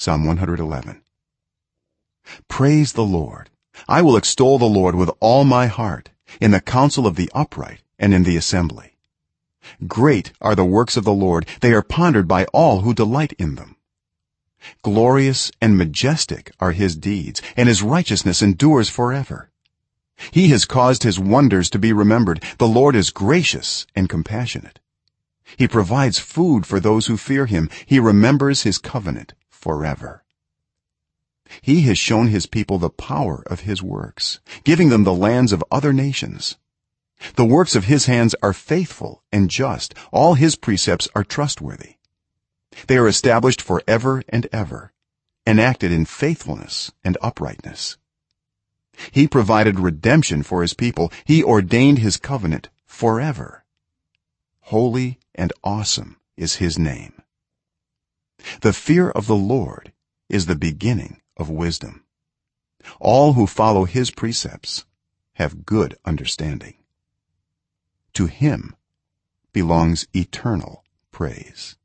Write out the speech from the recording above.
psalm 111 praise the lord. I will extol the lord with all my heart in the council of the upright and in the assembly. Great are the works of the lord. They are pondered by all who delight in them. Glorious and majestic are his deeds and his righteousness endures forever. He has caused his wonders to be remembered. The lord is gracious and compassionate. He provides food for those who fear him. He remembers his covenant forever. He has shown his people the power of his works giving them the lands of other nations. The works of his hands are faithful and just. All his precepts are trustworthy. They are established for ever and ever enacted in faithfulness and uprightness. He provided redemption for his people. He ordained his covenant forever. Holy and awesome is his name the fear of the lord is the beginning of wisdom. All who follow his precepts have good understanding. To him belongs eternal praise